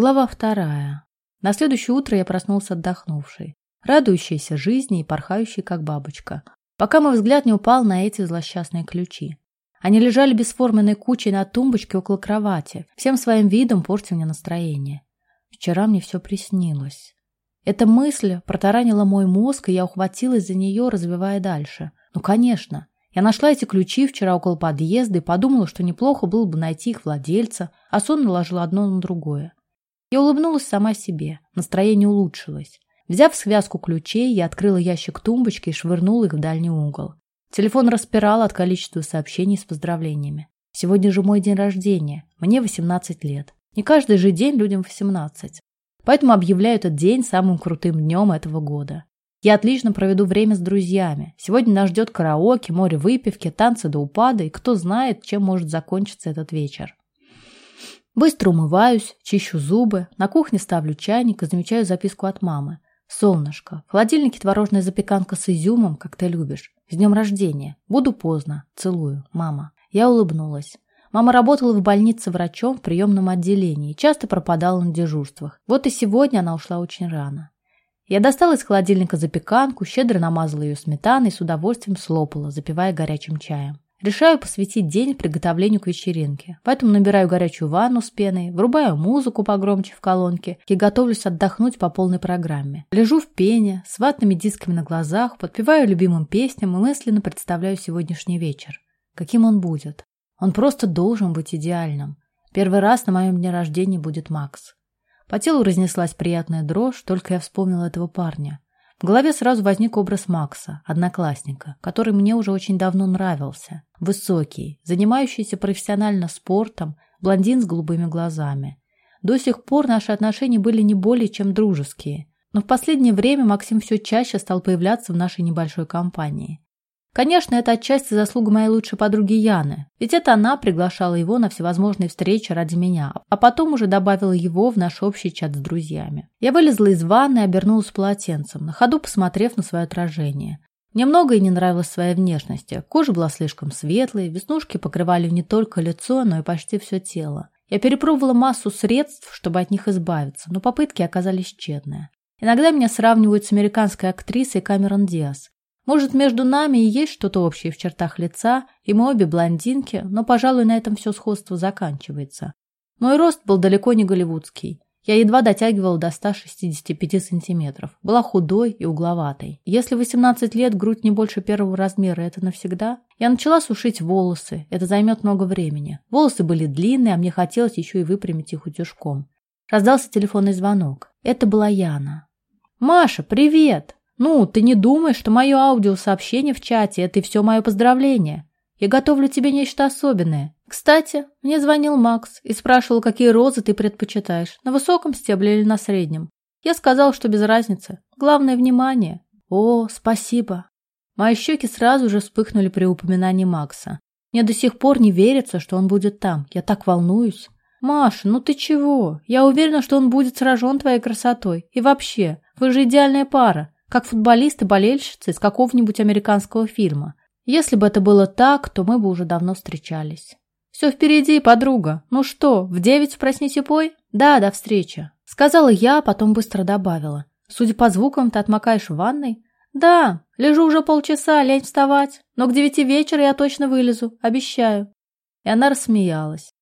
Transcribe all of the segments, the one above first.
Глава вторая. На следующее утро я проснулся отдохнувший, радующийся жизни и порхающий, как бабочка, пока мой взгляд не упал на эти злосчастные ключи. Они лежали бесформенной кучей на тумбочке около кровати, всем своим видом портя мне настроение. Вчера мне все приснилось. Эта мысль протаранила мой мозг, и я ухватилась за нее, развивая дальше. Ну, конечно. Я нашла эти ключи вчера около подъезда и подумала, что неплохо было бы найти их владельца, а сон наложила одно на другое. Я улыбнулась сама себе. Настроение улучшилось. Взяв связку ключей, я открыла ящик тумбочки и швырнула их в дальний угол. Телефон распирал от количества сообщений с поздравлениями. Сегодня же мой день рождения. Мне 18 лет. Не каждый же день людям 18. Поэтому объявляю этот день самым крутым днем этого года. Я отлично проведу время с друзьями. Сегодня нас ждет караоке, море выпивки, танцы до упада, и кто знает, чем может закончиться этот вечер. Быстро умываюсь, чищу зубы, на кухне ставлю чайник и замечаю записку от мамы. «Солнышко, в холодильнике творожная запеканка с изюмом, как ты любишь. С днем рождения. Буду поздно. Целую. Мама». Я улыбнулась. Мама работала в больнице врачом в приемном отделении и часто пропадала на дежурствах. Вот и сегодня она ушла очень рано. Я достала из холодильника запеканку, щедро намазала ее сметаной и с удовольствием слопала, запивая горячим чаем. Решаю посвятить день приготовлению к вечеринке, поэтому набираю горячую ванну с пеной, врубаю музыку погромче в колонке и готовлюсь отдохнуть по полной программе. Лежу в пене, с ватными дисками на глазах, подпеваю любимым песням и мысленно представляю сегодняшний вечер. Каким он будет? Он просто должен быть идеальным. Первый раз на моем дне рождения будет Макс. По телу разнеслась приятная дрожь, только я вспомнила этого парня. В голове сразу возник образ Макса, одноклассника, который мне уже очень давно нравился. Высокий, занимающийся профессионально спортом, блондин с голубыми глазами. До сих пор наши отношения были не более чем дружеские. Но в последнее время Максим все чаще стал появляться в нашей небольшой компании. Конечно, это отчасти заслуга моей лучшей подруги Яны, ведь это она приглашала его на всевозможные встречи ради меня, а потом уже добавила его в наш общий чат с друзьями. Я вылезла из ванны и обернулась полотенцем, на ходу посмотрев на свое отражение. Мне многое не нравилось в своей внешности. Кожа была слишком светлой, веснушки покрывали не только лицо, но и почти все тело. Я перепробовала массу средств, чтобы от них избавиться, но попытки оказались тщетные. Иногда меня сравнивают с американской актрисой Камерон Диас. Может, между нами и есть что-то общее в чертах лица, и мы обе блондинки, но, пожалуй, на этом все сходство заканчивается. Мой рост был далеко не голливудский. Я едва дотягивала до 165 сантиметров. Была худой и угловатой. Если 18 лет грудь не больше первого размера, это навсегда? Я начала сушить волосы. Это займет много времени. Волосы были длинные, а мне хотелось еще и выпрямить их утюжком. Раздался телефонный звонок. Это была Яна. «Маша, привет!» «Ну, ты не думаешь, что мое аудиосообщение в чате – это и все мое поздравление? Я готовлю тебе нечто особенное. Кстати, мне звонил Макс и спрашивал, какие розы ты предпочитаешь, на высоком стебле или на среднем. Я сказал, что без разницы. Главное – внимание. О, спасибо. Мои щеки сразу же вспыхнули при упоминании Макса. Мне до сих пор не верится, что он будет там. Я так волнуюсь. Маша, ну ты чего? Я уверена, что он будет сражен твоей красотой. И вообще, вы же идеальная пара как футболист и болельщица из какого-нибудь американского фильма. Если бы это было так, то мы бы уже давно встречались. «Все впереди, подруга. Ну что, в девять проснись и пой?» «Да, до встречи», — сказала я, а потом быстро добавила. «Судя по звукам, ты отмокаешь в ванной?» «Да, лежу уже полчаса, лень вставать, но к девяти вечера я точно вылезу, обещаю». И она рассмеялась.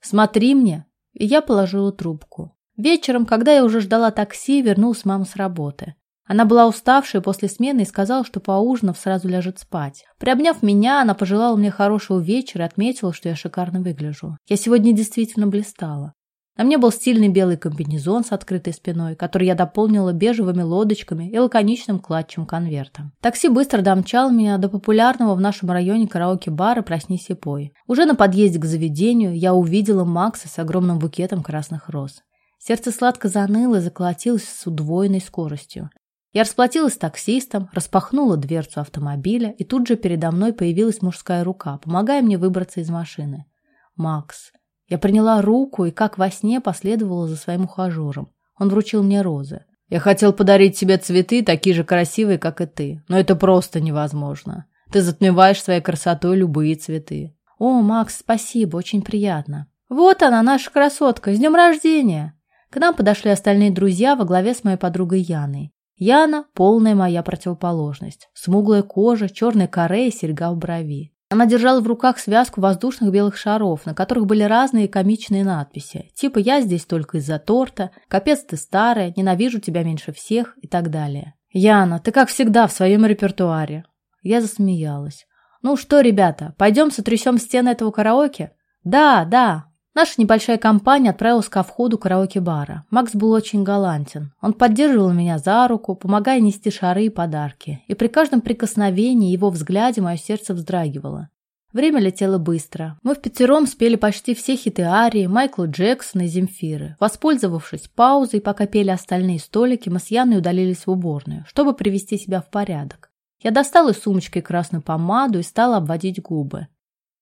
«Смотри мне!» И я положила трубку. Вечером, когда я уже ждала такси, вернулась мама с работы. Она была уставшая после смены и сказала, что поужинав, сразу ляжет спать. Приобняв меня, она пожелала мне хорошего вечера и отметила, что я шикарно выгляжу. Я сегодня действительно блистала. На мне был стильный белый комбинезон с открытой спиной, который я дополнила бежевыми лодочками и лаконичным клатчем конвертом. Такси быстро домчал меня до популярного в нашем районе караоке-бара «Проснись и пой». Уже на подъезде к заведению я увидела Макса с огромным букетом красных роз. Сердце сладко заныло и заколотилось с удвоенной скоростью. Я расплатилась с таксистом, распахнула дверцу автомобиля, и тут же передо мной появилась мужская рука, помогая мне выбраться из машины. Макс. Я приняла руку и, как во сне, последовала за своим ухажером. Он вручил мне розы. «Я хотел подарить тебе цветы, такие же красивые, как и ты, но это просто невозможно. Ты затмеваешь своей красотой любые цветы». «О, Макс, спасибо, очень приятно». «Вот она, наша красотка, с днем рождения!» К нам подошли остальные друзья во главе с моей подругой Яной. Яна – полная моя противоположность. Смуглая кожа, черная коре и серьга в брови. Она держала в руках связку воздушных белых шаров, на которых были разные комичные надписи, типа «Я здесь только из-за торта», «Капец ты старая», «Ненавижу тебя меньше всех» и так далее. «Яна, ты как всегда в своем репертуаре». Я засмеялась. «Ну что, ребята, пойдем сотрясем стены этого караоке?» «Да, да», Наша небольшая компания отправилась ко входу караоке-бара. Макс был очень галантен. Он поддерживал меня за руку, помогая нести шары и подарки. И при каждом прикосновении его взгляде мое сердце вздрагивало. Время летело быстро. Мы в пятером спели почти все хиты Арии, Майкла Джексона и Земфиры. Воспользовавшись паузой, пока пели остальные столики, мы с Яной удалились в уборную, чтобы привести себя в порядок. Я достала из сумочки красную помаду и стала обводить губы.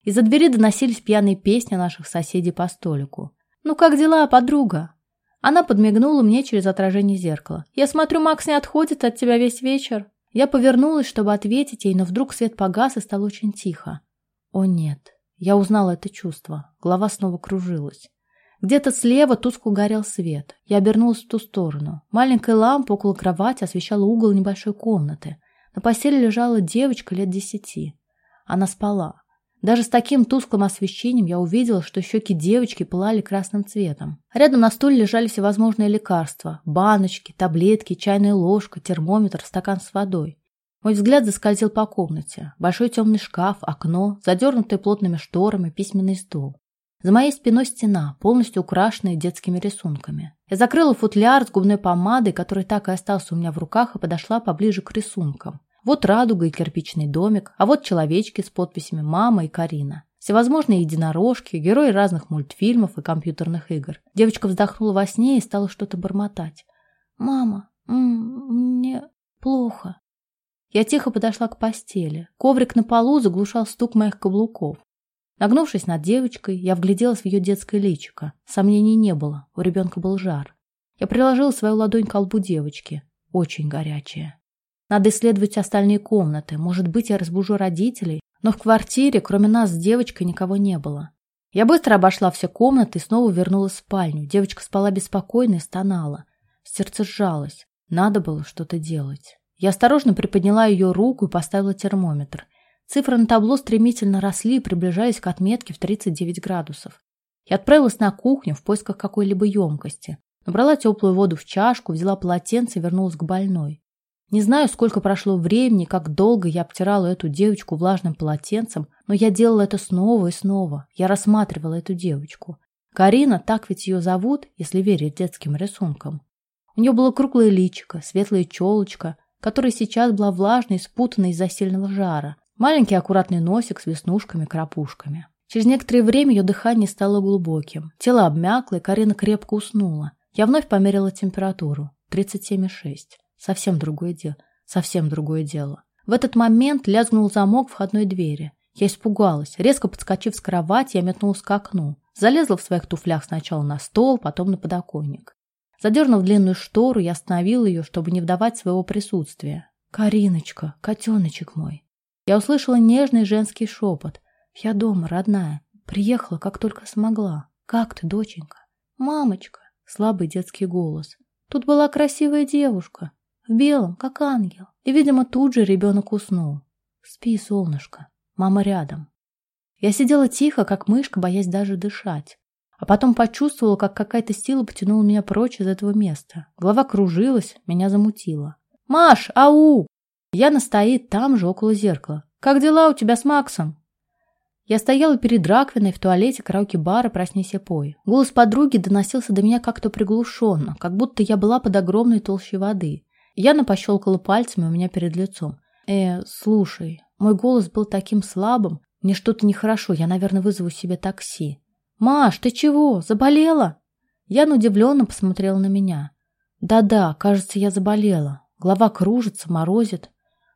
Из-за двери доносились пьяные песни наших соседей по столику. «Ну как дела, подруга?» Она подмигнула мне через отражение зеркала. «Я смотрю, Макс не отходит от тебя весь вечер». Я повернулась, чтобы ответить ей, но вдруг свет погас и стало очень тихо. О нет, я узнала это чувство. Голова снова кружилась. Где-то слева тускло горел свет. Я обернулась в ту сторону. Маленькая лампа около кровати освещала угол небольшой комнаты. На постели лежала девочка лет десяти. Она спала. Даже с таким тусклым освещением я увидела, что щеки девочки пылали красным цветом. Рядом на стуле лежали всевозможные лекарства. Баночки, таблетки, чайная ложка, термометр, стакан с водой. Мой взгляд заскользил по комнате. Большой темный шкаф, окно, задернутые плотными шторами, письменный стол. За моей спиной стена, полностью украшенная детскими рисунками. Я закрыла футляр с губной помадой, который так и остался у меня в руках, и подошла поближе к рисункам. Вот радуга и кирпичный домик, а вот человечки с подписями «Мама» и «Карина». Всевозможные единорожки, герои разных мультфильмов и компьютерных игр. Девочка вздохнула во сне и стала что-то бормотать. «Мама, мне плохо». Я тихо подошла к постели. Коврик на полу заглушал стук моих каблуков. Нагнувшись над девочкой, я вгляделась в ее детское личико. Сомнений не было, у ребенка был жар. Я приложила свою ладонь к колбу девочки. Очень горячая. Надо исследовать остальные комнаты. Может быть, я разбужу родителей. Но в квартире, кроме нас с девочкой, никого не было. Я быстро обошла все комнаты и снова вернулась в спальню. Девочка спала беспокойно и стонала. Сердце сжалось. Надо было что-то делать. Я осторожно приподняла ее руку и поставила термометр. Цифры на табло стремительно росли и приближались к отметке в 39 градусов. Я отправилась на кухню в поисках какой-либо емкости. Набрала теплую воду в чашку, взяла полотенце и вернулась к больной. Не знаю, сколько прошло времени, как долго я обтирала эту девочку влажным полотенцем, но я делала это снова и снова. Я рассматривала эту девочку. Карина, так ведь ее зовут, если верить детским рисункам. У нее было круглое личико, светлая челочка, которая сейчас была влажной спутанной из-за сильного жара. Маленький аккуратный носик с веснушками-крапушками. Через некоторое время ее дыхание стало глубоким. Тело обмякло, и Карина крепко уснула. Я вновь померила температуру. 37,6. Совсем другое дело. Совсем другое дело. В этот момент лязгнул замок входной двери. Я испугалась. Резко подскочив с кровати, я метнулась к окну. Залезла в своих туфлях сначала на стол, потом на подоконник. Задернув длинную штору, я остановила ее, чтобы не вдавать своего присутствия. «Кариночка, котеночек мой!» Я услышала нежный женский шепот. «Я дома, родная. Приехала, как только смогла. Как ты, доченька?» «Мамочка!» Слабый детский голос. «Тут была красивая девушка в белом, как ангел. И, видимо, тут же ребенок уснул. Спи, солнышко, мама рядом. Я сидела тихо, как мышка, боясь даже дышать. А потом почувствовала, как какая-то сила потянула меня прочь из этого места. Голова кружилась, меня замутило. «Маш, ау!» Яна стоит там же, около зеркала. «Как дела у тебя с Максом?» Я стояла перед раковиной в туалете караоке-бара «Проснись и пой». Голос подруги доносился до меня как-то приглушенно, как будто я была под огромной толщей воды. Яна пощелкала пальцами у меня перед лицом. «Э, слушай, мой голос был таким слабым. Мне что-то нехорошо, я, наверное, вызову себе такси». «Маш, ты чего, заболела?» Яна удивленно посмотрела на меня. «Да-да, кажется, я заболела. Голова кружится, морозит».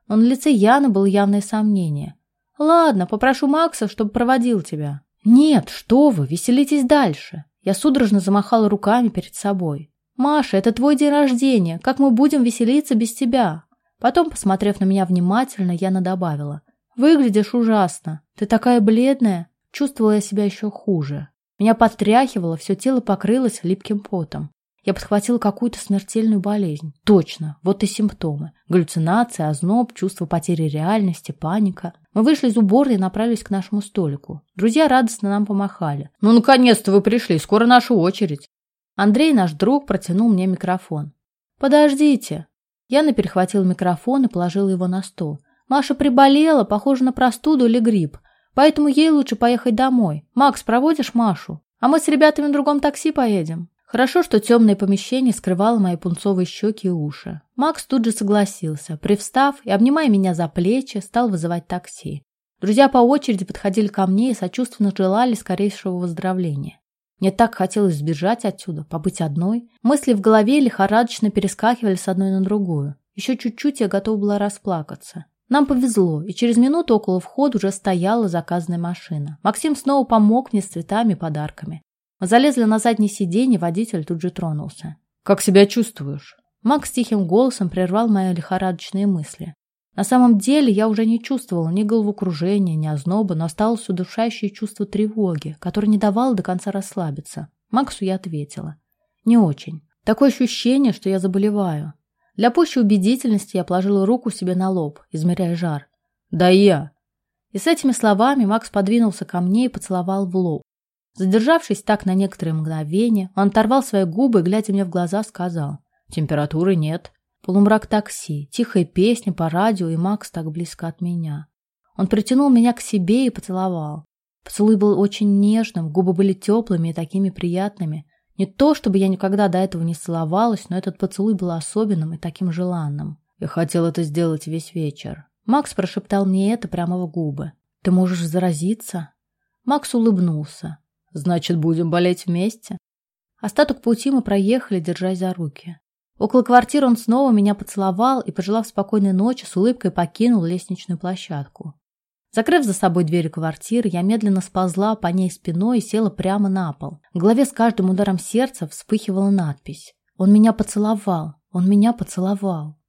Но на лице Яны было явное сомнение. «Ладно, попрошу Макса, чтобы проводил тебя». «Нет, что вы, веселитесь дальше». Я судорожно замахала руками перед собой. «Маша, это твой день рождения. Как мы будем веселиться без тебя?» Потом, посмотрев на меня внимательно, Яна добавила. «Выглядишь ужасно. Ты такая бледная». Чувствовала я себя еще хуже. Меня подтряхивало, все тело покрылось липким потом. Я подхватила какую-то смертельную болезнь. Точно, вот и симптомы. Галлюцинации, озноб, чувство потери реальности, паника. Мы вышли из уборной и направились к нашему столику. Друзья радостно нам помахали. «Ну, наконец-то вы пришли, скоро наша очередь!» Андрей, наш друг, протянул мне микрофон. «Подождите!» Яна перехватила микрофон и положила его на стол. «Маша приболела, похоже на простуду или грипп, поэтому ей лучше поехать домой. Макс, проводишь Машу? А мы с ребятами в другом такси поедем». Хорошо, что темное помещение скрывало мои пунцовые щеки и уши. Макс тут же согласился, привстав и, обнимая меня за плечи, стал вызывать такси. Друзья по очереди подходили ко мне и сочувственно желали скорейшего выздоровления. Мне так хотелось сбежать отсюда, побыть одной. Мысли в голове лихорадочно перескакивали с одной на другую. Еще чуть-чуть я готова была расплакаться. Нам повезло, и через минуту около входа уже стояла заказанная машина. Максим снова помог мне с цветами и подарками. Мы залезли на заднее сиденье, водитель тут же тронулся. «Как себя чувствуешь?» Макс тихим голосом прервал мои лихорадочные мысли. На самом деле я уже не чувствовала ни головокружения, ни озноба, но осталось удушающее чувство тревоги, которое не давало до конца расслабиться. Максу я ответила. Не очень. Такое ощущение, что я заболеваю. Для пущей убедительности я положила руку себе на лоб, измеряя жар. «Да я!» И с этими словами Макс подвинулся ко мне и поцеловал в лоб. Задержавшись так на некоторые мгновения, он оторвал свои губы и, глядя мне в глаза, сказал «Температуры нет». Полумрак такси, тихая песня по радио и Макс так близко от меня. Он притянул меня к себе и поцеловал. Поцелуй был очень нежным, губы были теплыми и такими приятными. Не то, чтобы я никогда до этого не целовалась, но этот поцелуй был особенным и таким желанным. Я хотел это сделать весь вечер. Макс прошептал мне это прямо в губы. «Ты можешь заразиться?» Макс улыбнулся. Значит, будем болеть вместе? Остаток пути мы проехали, держась за руки. Около квартиры он снова меня поцеловал и, пожелав спокойной ночи, с улыбкой покинул лестничную площадку. Закрыв за собой дверь квартиры, я медленно сползла по ней спиной и села прямо на пол. В голове с каждым ударом сердца вспыхивала надпись. «Он меня поцеловал! Он меня поцеловал!»